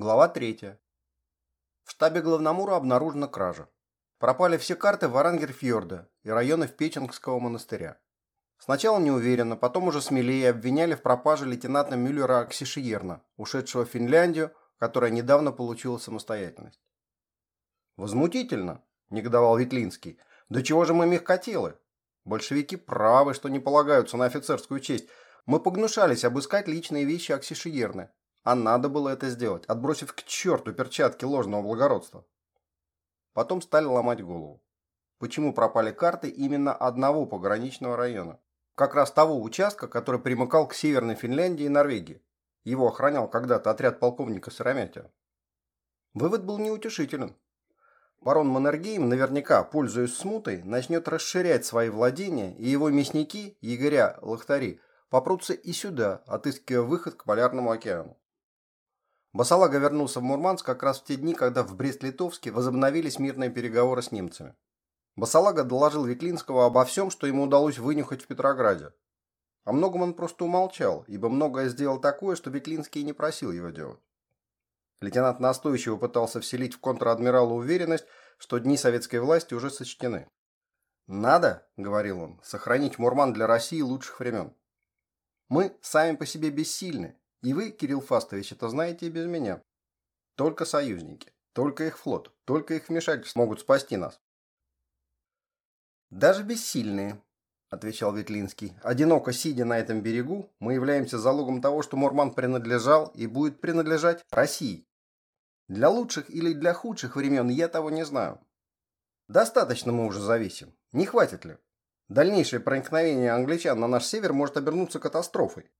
Глава 3. В штабе Главномура обнаружена кража. Пропали все карты Варангерфьорда и районов Печенгского монастыря. Сначала неуверенно, потом уже смелее обвиняли в пропаже лейтенанта Мюллера Аксишиерна, ушедшего в Финляндию, которая недавно получила самостоятельность. «Возмутительно», – негодовал Ветлинский. «Да чего же мы мягкотелы? Большевики правы, что не полагаются на офицерскую честь. Мы погнушались обыскать личные вещи Аксишиерны, а надо было это сделать, отбросив к черту перчатки ложного благородства. Потом стали ломать голову. Почему пропали карты именно одного пограничного района? Как раз того участка, который примыкал к Северной Финляндии и Норвегии. Его охранял когда-то отряд полковника Сыромятия. Вывод был неутешителен. Барон Маннергейм наверняка, пользуясь смутой, начнет расширять свои владения, и его мясники, егоря, лохтари, попрутся и сюда, отыскивая выход к Полярному океану. Басалага вернулся в Мурманск как раз в те дни, когда в Брест-Литовске возобновились мирные переговоры с немцами. Басалага доложил Ветлинского обо всем, что ему удалось вынюхать в Петрограде. О многом он просто умолчал, ибо многое сделал такое, что Ветлинский не просил его делать. Лейтенант настойчиво пытался вселить в контр-адмирала уверенность, что дни советской власти уже сочтены. «Надо, — говорил он, — сохранить Мурман для России лучших времен. Мы сами по себе бессильны, и вы, Кирилл Фастович, это знаете и без меня. Только союзники, только их флот, только их вмешательства могут спасти нас. Даже бессильные, отвечал Ветлинский. Одиноко сидя на этом берегу, мы являемся залогом того, что Мурман принадлежал и будет принадлежать России. Для лучших или для худших времен я того не знаю. Достаточно мы уже зависим. Не хватит ли? Дальнейшее проникновение англичан на наш север может обернуться катастрофой.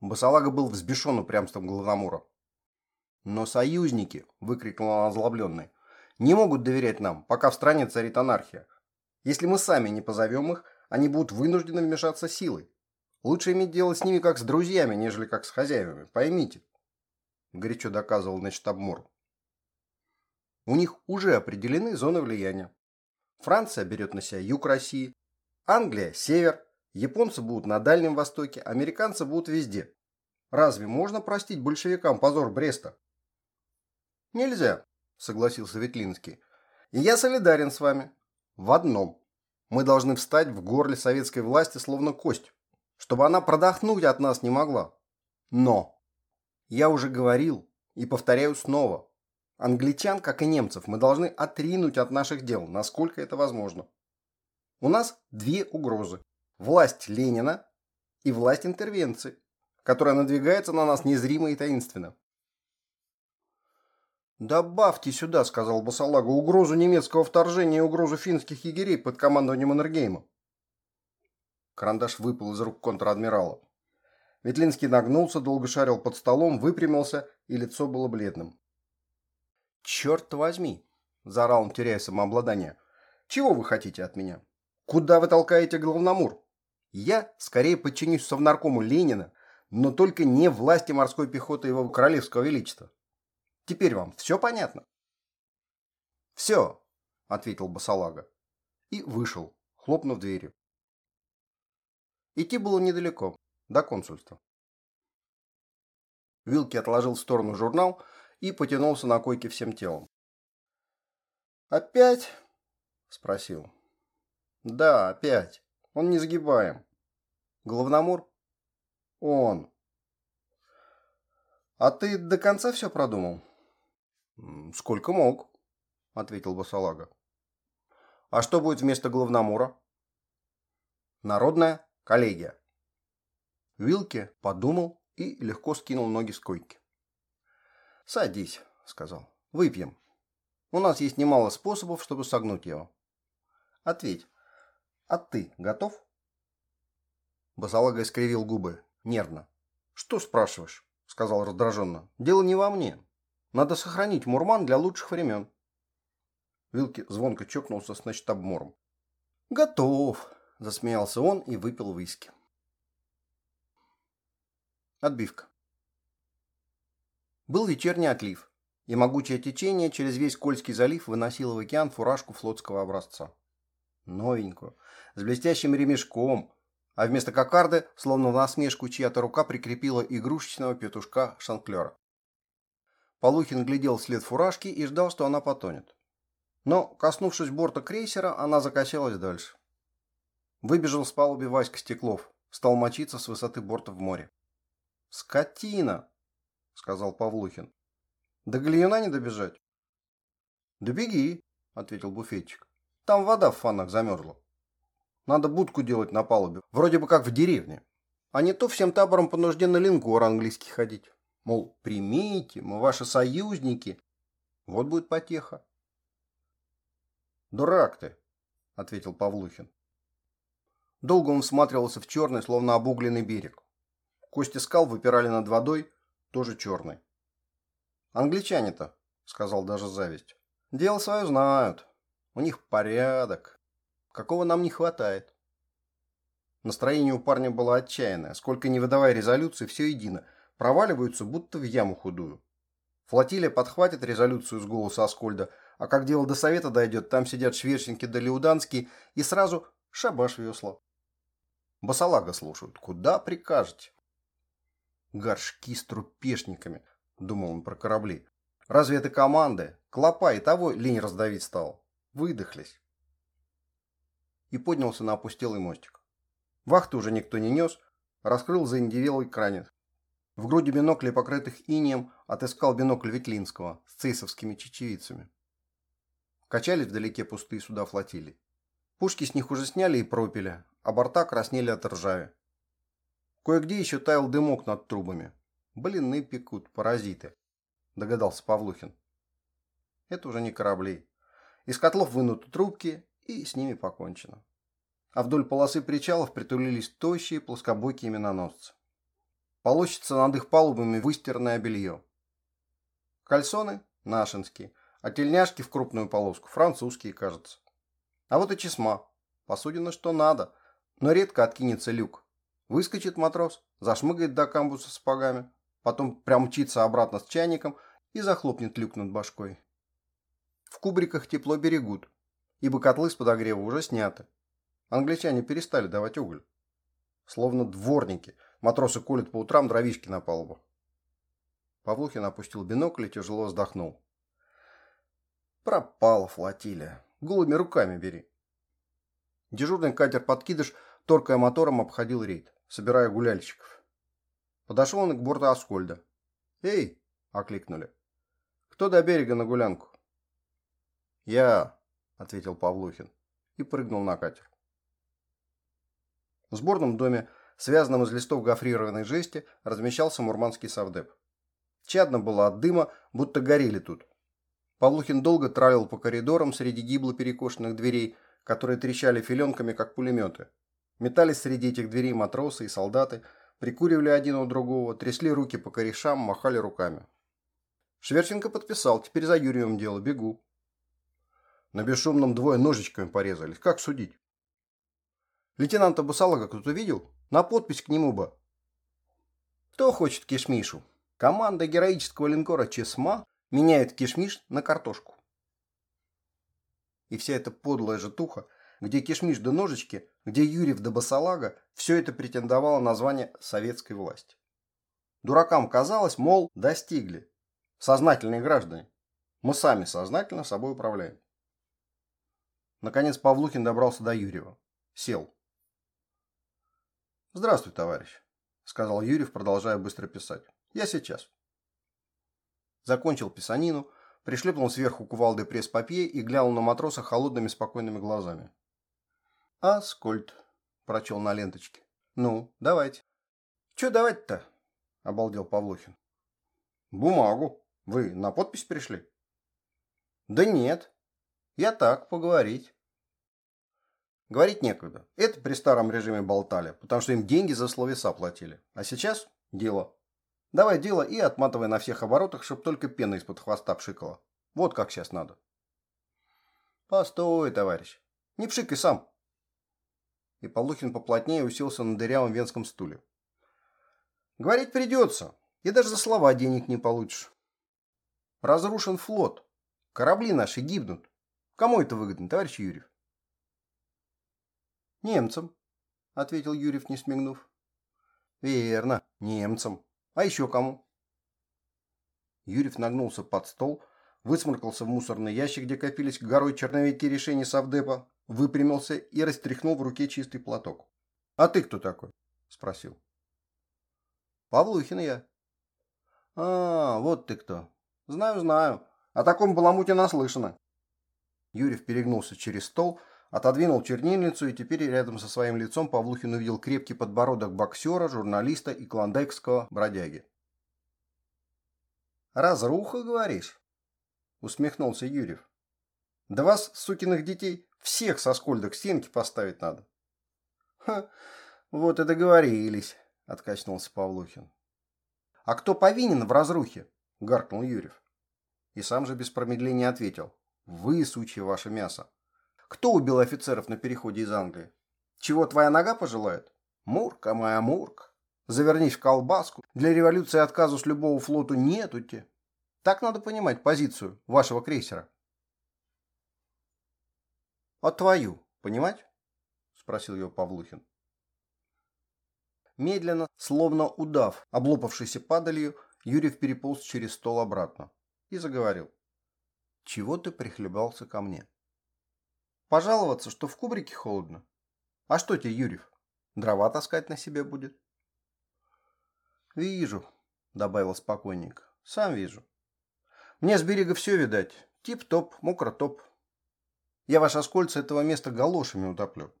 Басалага был взбешен упрямством Главномура. «Но союзники!» – выкрикнул он озлобленный. «Не могут доверять нам, пока в стране царит анархия. Если мы сами не позовем их, они будут вынуждены вмешаться силой. Лучше иметь дело с ними как с друзьями, нежели как с хозяевами. Поймите!» – горячо доказывал Нечтабмур. У них уже определены зоны влияния. Франция берет на себя юг России, Англия – север, Японцы будут на Дальнем Востоке, американцы будут везде. Разве можно простить большевикам позор Бреста? Нельзя, согласился Ветлинский. И я солидарен с вами. В одном. Мы должны встать в горле советской власти словно кость, чтобы она продохнуть от нас не могла. Но, я уже говорил и повторяю снова, англичан, как и немцев, мы должны отринуть от наших дел, насколько это возможно. У нас две угрозы власть Ленина и власть интервенции, которая надвигается на нас незримо и таинственно. «Добавьте сюда», — сказал Басалага, — «угрозу немецкого вторжения и угрозу финских егерей под командованием Энергейма». Карандаш выпал из рук контр-адмирала. Ветлинский нагнулся, долго шарил под столом, выпрямился, и лицо было бледным. «Черт возьми!» – заорал он, теряя самообладание. «Чего вы хотите от меня? Куда вы толкаете главномур?» Я скорее подчинюсь совнаркому Ленина, но только не власти морской пехоты его королевского величества. Теперь вам все понятно? Все, ответил Басалага. И вышел, хлопнув дверью. Идти было недалеко, до консульства. Вилки отложил в сторону журнал и потянулся на койке всем телом. «Опять?» – спросил. «Да, опять. Он не сгибаем. Главномор? Он. А ты до конца все продумал? Сколько мог, ответил Басалага. А что будет вместо главномора? Народная коллегия. Вилки подумал и легко скинул ноги с койки. «Садись», — сказал. «Выпьем. У нас есть немало способов, чтобы согнуть его. Ответь, а ты готов? Босолага искривил губы. Нервно. Что спрашиваешь? Сказал раздраженно. Дело не во мне. Надо сохранить Мурман для лучших времен. Вилки звонко чокнулся с начтабмором. «Готов!» – засмеялся он и выпил виски. Отбивка. Был вечерний отлив, и могучее течение через весь Кольский залив выносило в океан фуражку флотского образца новенькую, с блестящим ремешком, а вместо кокарды, словно в насмешку, чья-то рука прикрепила игрушечного петушка шанклера. Полухин глядел вслед фуражки и ждал, что она потонет. Но, коснувшись борта крейсера, она закачалась дальше. Выбежал с палуби Васька Стеклов, стал мочиться с высоты борта в море. «Скотина!» — сказал Павлухин. «До гальюна не добежать?» «Да беги!» — ответил буфетчик. «Там вода в фанах замерзла. Надо будку делать на палубе, вроде бы как в деревне. А не то всем табором по нужде на линкор английский ходить. Мол, примите, мы ваши союзники. Вот будет потеха. «Дурак ты!» — ответил Павлухин. Долго он всматривался в черный, словно обугленный берег. Кости скал выпирали над водой, тоже черный. «Англичане-то», — сказал даже зависть, — «дело свое знают. У них порядок. Какого нам не хватает?» Настроение у парня было отчаянное. Сколько не выдавая резолюции, все едино. Проваливаются, будто в яму худую. Флотилия подхватит резолюцию с голоса Аскольда, а как дело до совета дойдет, там сидят шверченки да Леуданские, и сразу шабаш весла. Басалага слушают. Куда прикажете? Горшки с трупешниками, думал он про корабли. Разве это команды? Клопа и того лень раздавить стал. Выдохлись. И поднялся на опустелый мостик. Вахты уже никто не нес, раскрыл заиндевелый кранец. В груди биноклей, покрытых инеем, отыскал бинокль Ветлинского с цейсовскими чечевицами. Качались вдалеке пустые суда флотилии. Пушки с них уже сняли и пропили, а борта краснели от ржави. Кое-где еще таял дымок над трубами. Блины пекут, паразиты, догадался Павлухин. Это уже не корабли. Из котлов вынуты трубки, и с ними покончено. А вдоль полосы причалов притулились тощие плоскобокие миноносцы. Полощется над их палубами выстиранное белье. Кальсоны – нашинские, а тельняшки в крупную полоску – французские, кажется. А вот и чесма. Посудина что надо, но редко откинется люк. Выскочит матрос, зашмыгает до камбуса сапогами, потом прям мчится обратно с чайником и захлопнет люк над башкой. В кубриках тепло берегут, ибо котлы с подогрева уже сняты. Англичане перестали давать уголь. Словно дворники, матросы колют по утрам дровишки на палубах. Павлухин опустил бинокль и тяжело вздохнул. Пропала флотилия. Голыми руками бери. Дежурный катер-подкидыш, торкая мотором, обходил рейд, собирая гуляльщиков. Подошел он к борту Аскольда. «Эй!» – окликнули. «Кто до берега на гулянку?» «Я», – ответил Павлухин и прыгнул на катер. В сборном доме, связанном из листов гофрированной жести, размещался мурманский совдеп. Чадно было от дыма, будто горели тут. Павлухин долго тралил по коридорам среди гибло перекошенных дверей, которые трещали филенками, как пулеметы. Метались среди этих дверей матросы и солдаты, прикуривали один у другого, трясли руки по корешам, махали руками. Шверченко подписал, теперь за Юрием дело, бегу. На бесшумном двое ножичками порезались, как судить? Лейтенанта Бусалага кто-то видел? На подпись к нему бы. Кто хочет кишмишу? Команда героического линкора Чесма меняет кишмиш на картошку. И вся эта подлая житуха, где кишмиш до ножички, где Юрьев до басалага, все это претендовало на звание советской власти. Дуракам казалось, мол, достигли. Сознательные граждане. Мы сами сознательно собой управляем. Наконец Павлухин добрался до Юрьева. Сел. «Здравствуй, товарищ», — сказал Юрьев, продолжая быстро писать. «Я сейчас» закончил писанину, пришлепнул сверху кувалды пресс-папье и глянул на матроса холодными спокойными глазами. «Аскольд», – прочел на ленточке. «Ну, давайте». «Чё давать-то?» – обалдел Павлухин. «Бумагу. Вы на подпись пришли?» «Да нет. Я так, поговорить». Говорить некогда. Это при старом режиме болтали, потому что им деньги за словеса платили. А сейчас дело. Давай дело и отматывай на всех оборотах, чтоб только пена из-под хвоста пшикала. Вот как сейчас надо. Постой, товарищ. Не пшикай сам. И Полухин поплотнее уселся на дырявом венском стуле. Говорить придется, и даже за слова денег не получишь. Разрушен флот. Корабли наши гибнут. Кому это выгодно, товарищ Юрьев? Немцам. ответил Юрьев, не смигнув. Верно, немцам. А еще кому? Юрьев нагнулся под стол, высморкался в мусорный ящик, где копились горой черновики решений Совдепа, выпрямился и растряхнул в руке чистый платок. «А ты кто такой?» – спросил. «Павлухин я». «А, вот ты кто. Знаю, знаю. О таком баламуте наслышано». Юрьев перегнулся через стол, отодвинул чернильницу, и теперь рядом со своим лицом Павлухин увидел крепкий подбородок боксера, журналиста и клондайкского бродяги. «Разруха, говоришь?» – усмехнулся Юрьев. «Да вас, сукиных детей, всех со скольда к стенке поставить надо». «Ха, вот и договорились», – откачнулся Павлухин. «А кто повинен в разрухе?» – гаркнул Юрьев. И сам же без промедления ответил. «Вы, сучье ваше мясо. Кто убил офицеров на переходе из Англии? Чего твоя нога пожелает? Мурка моя, Мурка. Завернись в колбаску. Для революции отказу с любого флоту нету те. Так надо понимать позицию вашего крейсера. А твою, понимать? Спросил его Павлухин. Медленно, словно удав, облопавшийся падалью, Юрьев переполз через стол обратно и заговорил. Чего ты прихлебался ко мне? Пожаловаться, что в кубрике холодно? А что тебе, Юрьев, дрова таскать на себе будет? «Вижу», — добавил спокойник. «Сам вижу. Мне с берега все видать. Тип-топ, мокро-топ. Я ваш оскольц этого места галошами утоплю.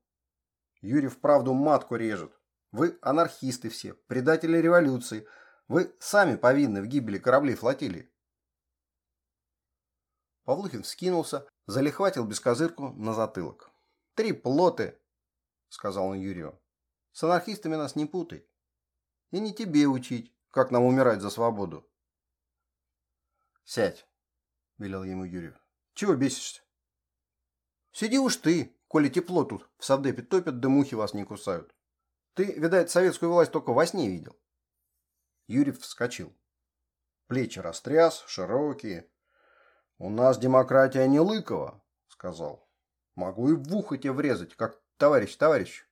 Юрий вправду матку режет. Вы анархисты все, предатели революции. Вы сами повинны в гибели кораблей флотилии». Павлухин вскинулся, залихватил бескозырку на затылок. «Три плоты!» — сказал он Юрию. «С анархистами нас не путай. И не тебе учить, как нам умирать за свободу. Сядь, велел ему Юрий. Чего бесишься? Сиди уж ты, коли тепло тут в совдепе топят, да мухи вас не кусают. Ты, видать, советскую власть только во сне видел. Юрьев вскочил. Плечи растряс, широкие. У нас демократия не Лыкова, сказал. Могу и в ухо тебе врезать, как товарищ товарищ.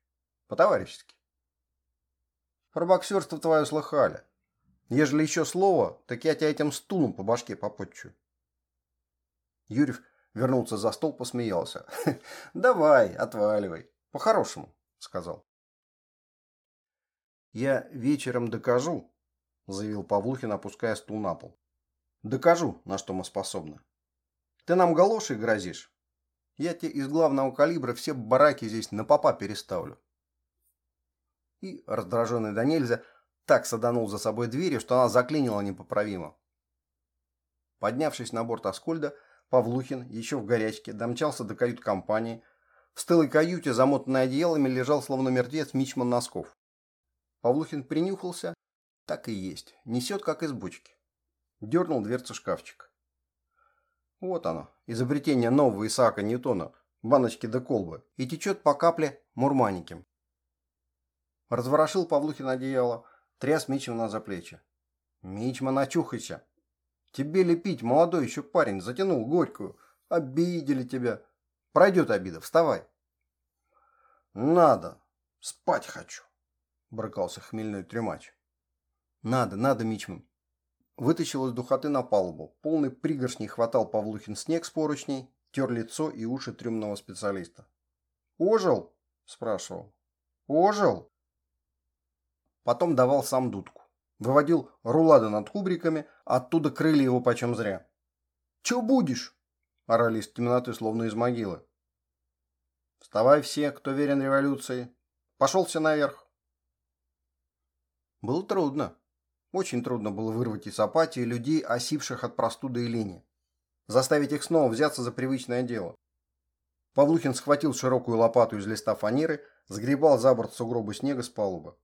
По-товарищески. Про боксерство твое слыхали. Ежели еще слово, так я тебя этим стулом по башке попотчу. Юрьев вернулся за стол, посмеялся. «Давай, отваливай. По-хорошему», — сказал. «Я вечером докажу», — заявил Павлухин, опуская стул на пол. «Докажу, на что мы способны. Ты нам галошей грозишь? Я тебе из главного калибра все бараки здесь на попа переставлю и, раздраженный до нельзя, так саданул за собой дверью, что она заклинила непоправимо. Поднявшись на борт Аскольда, Павлухин, еще в горячке, домчался до кают-компании. В стылой каюте, замотанной одеялами, лежал словно мертвец Мичман Носков. Павлухин принюхался. Так и есть. Несет, как из бочки. Дернул дверцу шкафчика. Вот оно, изобретение нового Исаака Ньютона, баночки до колбы, и течет по капле мурманиким. Разворошил Павлухин одеяло, тряс Мичмана за плечи. «Мичман, очухайся! Тебе лепить, молодой еще парень, затянул горькую. Обидели тебя. Пройдет обида, вставай!» «Надо! Спать хочу!» – брыкался хмельной трюмач. «Надо, надо, Мичман!» Вытащил из духоты на палубу. Полный пригоршней хватал Павлухин снег с поручней, тер лицо и уши трюмного специалиста. «Ожил?» – спрашивал. «Ожил?» Потом давал сам дудку. Выводил рулады над кубриками, оттуда крыли его почем зря. «Чё будешь?» – орали из темноты, словно из могилы. «Вставай все, кто верен революции. Пошел все наверх». Было трудно. Очень трудно было вырвать из апатии людей, осивших от простуды и лени. Заставить их снова взяться за привычное дело. Павлухин схватил широкую лопату из листа фанеры, сгребал за борт сугробы снега с палубы.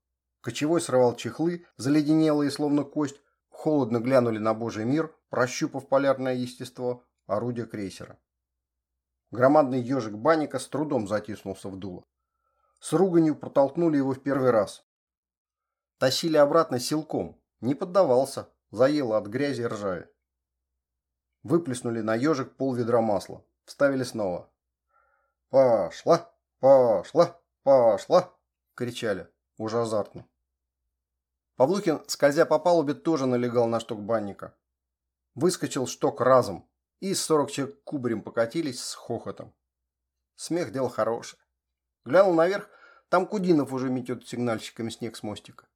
Кочевой срывал чехлы, заледенелые, словно кость, холодно глянули на божий мир, прощупав полярное естество орудия крейсера. Громадный ежик банника с трудом затиснулся в дуло. С руганью протолкнули его в первый раз. Тащили обратно силком. Не поддавался, заело от грязи и ржави. Выплеснули на ежик пол ведра масла. Вставили снова. «Пошла! Пошла! Пошла!» – кричали, уже азартно. Павлухин, скользя по палубе, тоже налегал на шток банника. Выскочил шток разом, и сорок человек кубарем покатились с хохотом. Смех дело хорошее. Глянул наверх, там Кудинов уже метет сигнальщиками снег с мостика.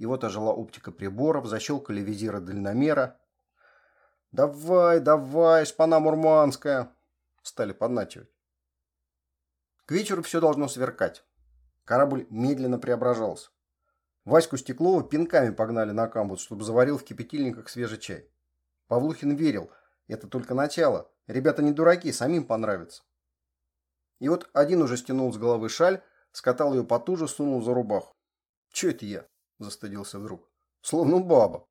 И вот ожила оптика приборов, защелкали визиры дальномера. «Давай, давай, шпана мурманская!» Стали подначивать. К вечеру все должно сверкать. Корабль медленно преображался. Ваську Стеклова пинками погнали на камбуз, чтобы заварил в кипятильниках свежий чай. Павлухин верил, это только начало. Ребята не дураки, самим понравится. И вот один уже стянул с головы шаль, скатал ее потуже, сунул за рубаху. «Че это я?» – застыдился вдруг. «Словно баба».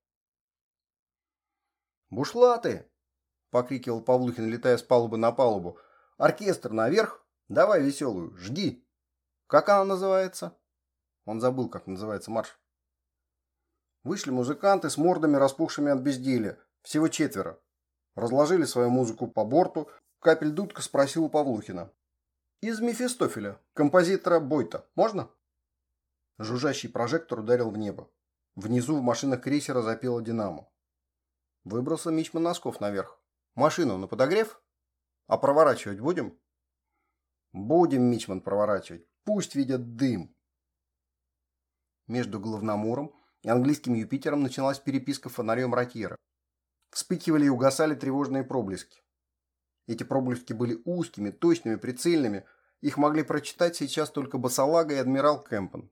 «Бушлаты!» – покрикивал Павлухин, летая с палубы на палубу. «Оркестр наверх! Давай веселую, жди!» «Как она называется?» Он забыл, как называется марш. Вышли музыканты с мордами, распухшими от безделия. Всего четверо. Разложили свою музыку по борту. Капель Дудка спросил у Павлухина. «Из Мефистофеля, композитора Бойта, можно?» Жужжащий прожектор ударил в небо. Внизу в машинах крейсера запела «Динамо». Выбрался Мичман Носков наверх. «Машину на подогрев? А проворачивать будем?» «Будем, Мичман, проворачивать. Пусть видят дым». Между Главномором и английским Юпитером началась переписка фонарем Ротьера. Вспыхивали и угасали тревожные проблески. Эти проблески были узкими, точными, прицельными. Их могли прочитать сейчас только Басалага и адмирал Кэмпон.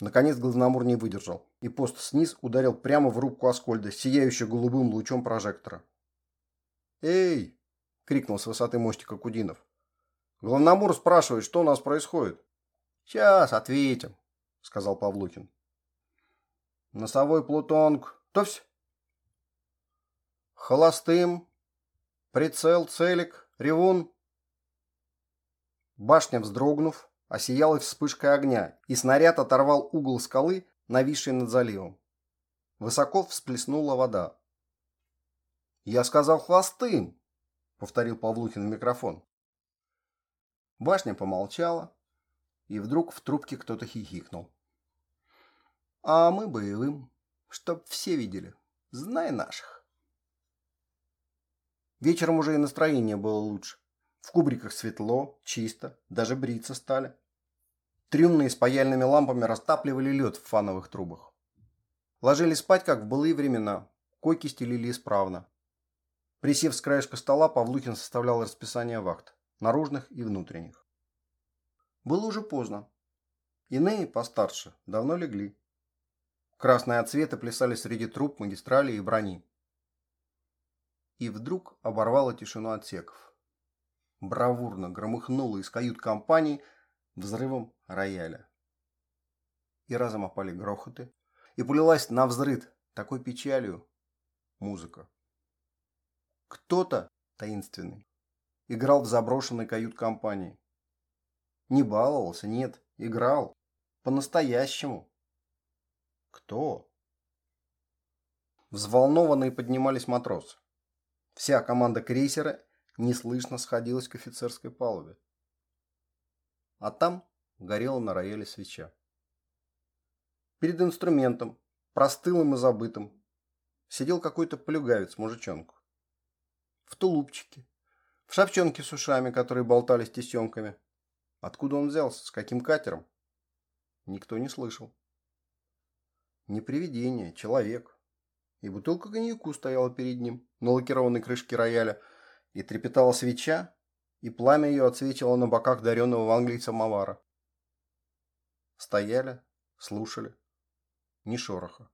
Наконец Главномор не выдержал, и пост сниз ударил прямо в рубку Аскольда, сияющую голубым лучом прожектора. «Эй!» — крикнул с высоты мостика Кудинов. «Главномор спрашивает, что у нас происходит?» «Сейчас ответим», сказал Павлухин. Носовой плутонг. Товсь. Холостым. Прицел, целик, ревун. Башня, вздрогнув, осияла вспышкой огня, и снаряд оторвал угол скалы, нависший над заливом. Высоко всплеснула вода. «Я сказал хвостым!» — повторил Павлухин в микрофон. Башня помолчала, и вдруг в трубке кто-то хихикнул. А мы боевым, чтоб все видели. Знай наших. Вечером уже и настроение было лучше. В кубриках светло, чисто, даже бриться стали. Трюмные с паяльными лампами растапливали лед в фановых трубах. Ложились спать, как в былые времена. Койки стелили исправно. Присев с краешка стола, Павлухин составлял расписание вахт, наружных и внутренних. Было уже поздно. Иные, постарше, давно легли. Красные отсветы плясали среди труб, магистрали и брони. И вдруг оборвало тишину отсеков. Бравурно громыхнуло из кают-компаний взрывом рояля. И разом опали грохоты, и полилась на взрыд такой печалью музыка. Кто-то таинственный играл в заброшенной кают-компании. Не баловался, нет, играл. По-настоящему. Кто? Взволнованные поднимались матросы. Вся команда крейсера неслышно сходилась к офицерской палубе. А там горела на рояле свеча. Перед инструментом, простылым и забытым, сидел какой-то плюгавец-мужичонку. В тулупчике, в шапчонке с ушами, которые болтались тесемками. Откуда он взялся, с каким катером? Никто не слышал. Не привидение, человек. И бутылка коньяку стояла перед ним на лакированной крышке рояля, и трепетала свеча, и пламя ее отсвечивало на боках даренного в Англии самовара. Стояли, слушали. Ни шороха.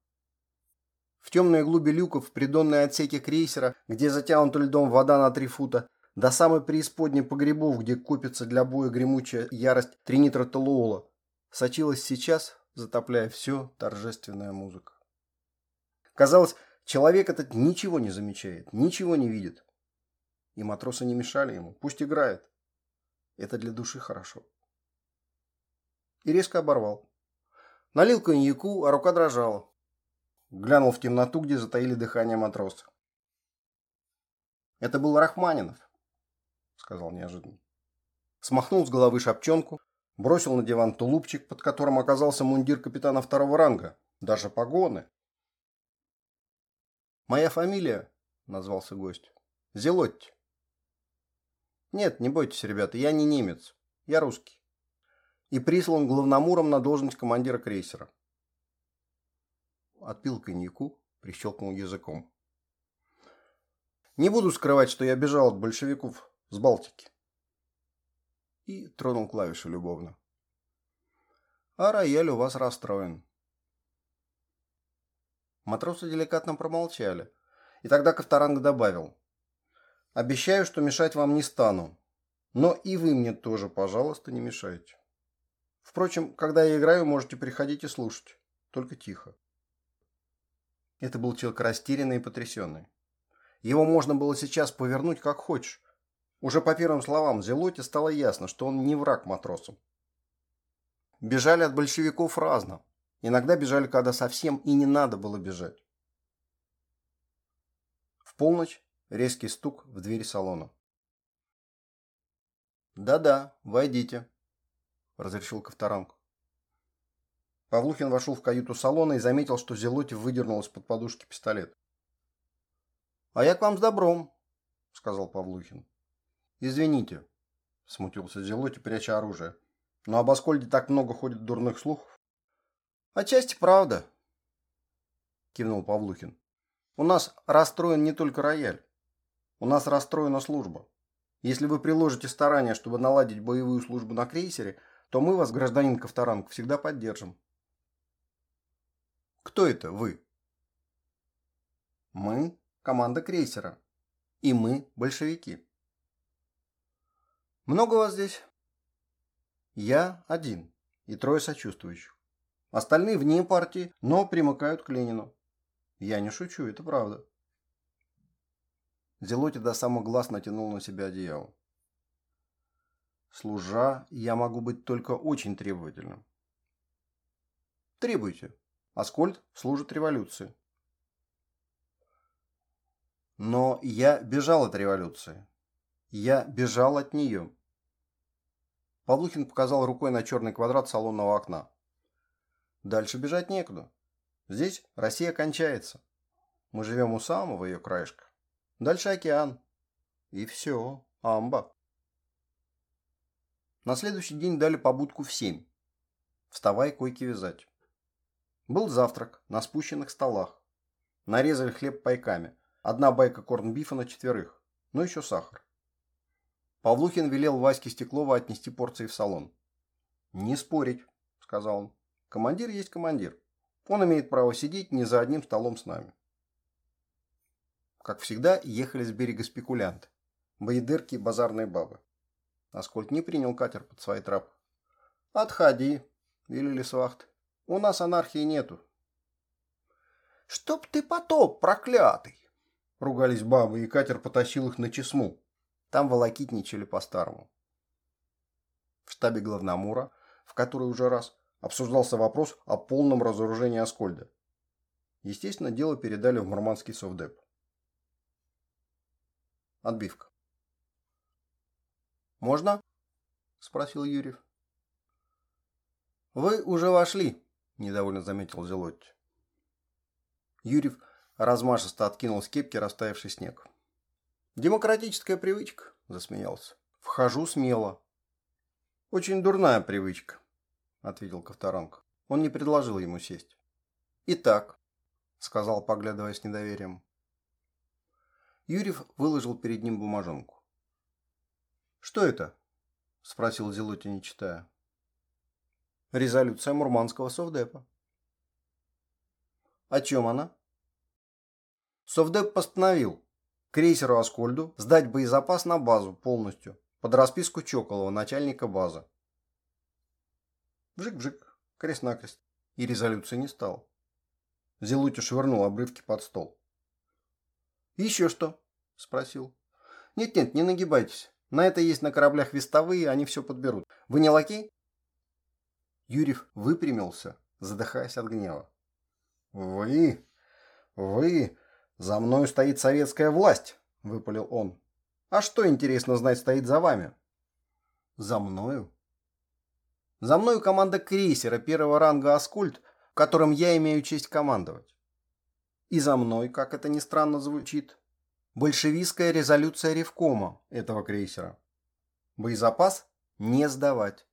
В темной глуби люков, в придонной отсеке крейсера, где затянута льдом вода на три фута, до самой преисподней погребов, где копится для боя гремучая ярость тринитротолуола, сочилась сейчас затопляя все торжественная музыка. Казалось, человек этот ничего не замечает, ничего не видит. И матросы не мешали ему, пусть играет. Это для души хорошо. И резко оборвал. Налил коньяку, а рука дрожала. Глянул в темноту, где затаили дыхание матросы. «Это был Рахманинов», — сказал неожиданно. Смахнул с головы шапчонку, Бросил на диван тулупчик, под которым оказался мундир капитана второго ранга. Даже погоны. «Моя фамилия», — назвался гость, — «Зелотти». «Нет, не бойтесь, ребята, я не немец. Я русский. И прислан главномуром на должность командира крейсера». Отпил коньяку, прищелкнул языком. «Не буду скрывать, что я бежал от большевиков с Балтики и тронул клавишу любовно. «А рояль у вас расстроен». Матросы деликатно промолчали, и тогда Ковторанг добавил. «Обещаю, что мешать вам не стану, но и вы мне тоже, пожалуйста, не мешайте. Впрочем, когда я играю, можете приходить и слушать, только тихо». Это был человек растерянный и потрясенный. Его можно было сейчас повернуть как хочешь, уже по первым словам Зелоте стало ясно, что он не враг матросам. Бежали от большевиков разно. Иногда бежали, когда совсем и не надо было бежать. В полночь резкий стук в дверь салона. «Да-да, войдите», – разрешил Ковторанг. Павлухин вошел в каюту салона и заметил, что Зелоте выдернул из-под подушки пистолет. «А я к вам с добром», – сказал Павлухин. «Извините», – смутился Зелоти, пряча оружие. «Но об Аскольде так много ходит дурных слухов». «Отчасти правда», – кивнул Павлухин. «У нас расстроен не только рояль. У нас расстроена служба. Если вы приложите старания, чтобы наладить боевую службу на крейсере, то мы вас, гражданин Ковторанг, всегда поддержим». «Кто это вы?» «Мы – команда крейсера. И мы – большевики». Много вас здесь? Я один и трое сочувствующих. Остальные вне партии, но примыкают к Ленину. Я не шучу, это правда. Зелоти до самых глаз натянул на себя одеяло. Служа, я могу быть только очень требовательным. Требуйте. Аскольд служит революции. Но я бежал от революции. Я бежал от нее. Павлухин показал рукой на черный квадрат салонного окна. Дальше бежать некуда. Здесь Россия кончается. Мы живем у самого ее краешка. Дальше океан. И все. Амба. На следующий день дали побудку в семь. Вставай, койки вязать. Был завтрак на спущенных столах. Нарезали хлеб пайками. Одна байка корнбифа на четверых. Ну еще сахар. Павлухин велел Ваське Стеклова отнести порции в салон. «Не спорить», – сказал он. «Командир есть командир. Он имеет право сидеть не за одним столом с нами». Как всегда, ехали с берега спекулянты. Боедырки и базарные бабы. Аскольд не принял катер под свои трапы. «Отходи», – велели свахты. «У нас анархии нету». «Чтоб ты потоп, проклятый!» Ругались бабы, и катер потащил их на Чесму, там волокитничали по-старому. В штабе главномура, в который уже раз, обсуждался вопрос о полном разоружении Аскольда. Естественно, дело передали в Мурманский совдеп. Отбивка. «Можно?» – спросил Юрьев. «Вы уже вошли», – недовольно заметил Зелотти. Юрьев размашисто откинул с кепки растаявший снег. «Демократическая привычка», – засмеялся. «Вхожу смело». «Очень дурная привычка», – ответил Ковторанг. Он не предложил ему сесть. «Итак», – сказал, поглядывая с недоверием. Юрьев выложил перед ним бумажонку. «Что это?» – спросил Зелоти, не читая. «Резолюция Мурманского совдепа». «О чем она?» «Совдеп постановил, крейсеру «Аскольду» сдать боезапас на базу полностью, под расписку Чоколова, начальника базы. Вжик-вжик, крест-накрест. И резолюции не стало. Зелути швырнул обрывки под стол. «Еще что?» – спросил. «Нет-нет, не нагибайтесь. На это есть на кораблях вестовые, они все подберут. Вы не лакей?» Юрьев выпрямился, задыхаясь от гнева. «Вы? Вы? «За мной стоит советская власть», – выпалил он. «А что, интересно знать, стоит за вами?» «За мною?» За мной команда крейсера первого ранга «Аскольд», которым я имею честь командовать. И за мной, как это ни странно звучит, большевистская резолюция Ревкома этого крейсера. Боезапас не сдавать.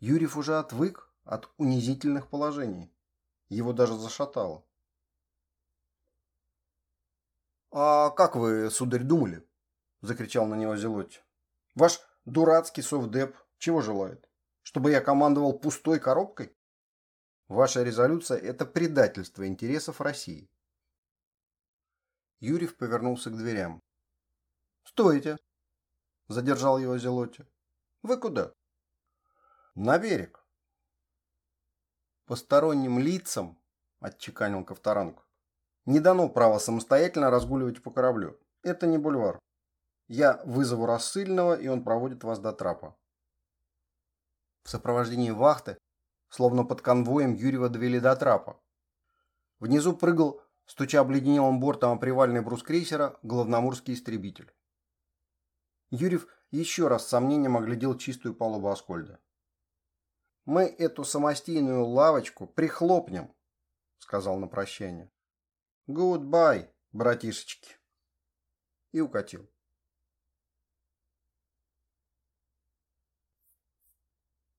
Юрьев уже отвык от унизительных положений. Его даже зашатало. «А как вы, сударь, думали?» – закричал на него Зелотти. «Ваш дурацкий совдеп чего желает? Чтобы я командовал пустой коробкой? Ваша резолюция – это предательство интересов России». Юрьев повернулся к дверям. «Стойте!» – задержал его Зелотти. «Вы куда?» «На берег». «Посторонним лицам», – отчеканил Ковторанг, – «не дано права самостоятельно разгуливать по кораблю. Это не бульвар. Я вызову рассыльного, и он проводит вас до трапа». В сопровождении вахты, словно под конвоем, Юрьева довели до трапа. Внизу прыгал, стуча обледенелым бортом о привальный брус крейсера, главноморский истребитель. Юрьев еще раз с сомнением оглядел чистую палубу Аскольда. «Мы эту самостийную лавочку прихлопнем», — сказал на прощание. «Goodbye, братишечки». И укатил.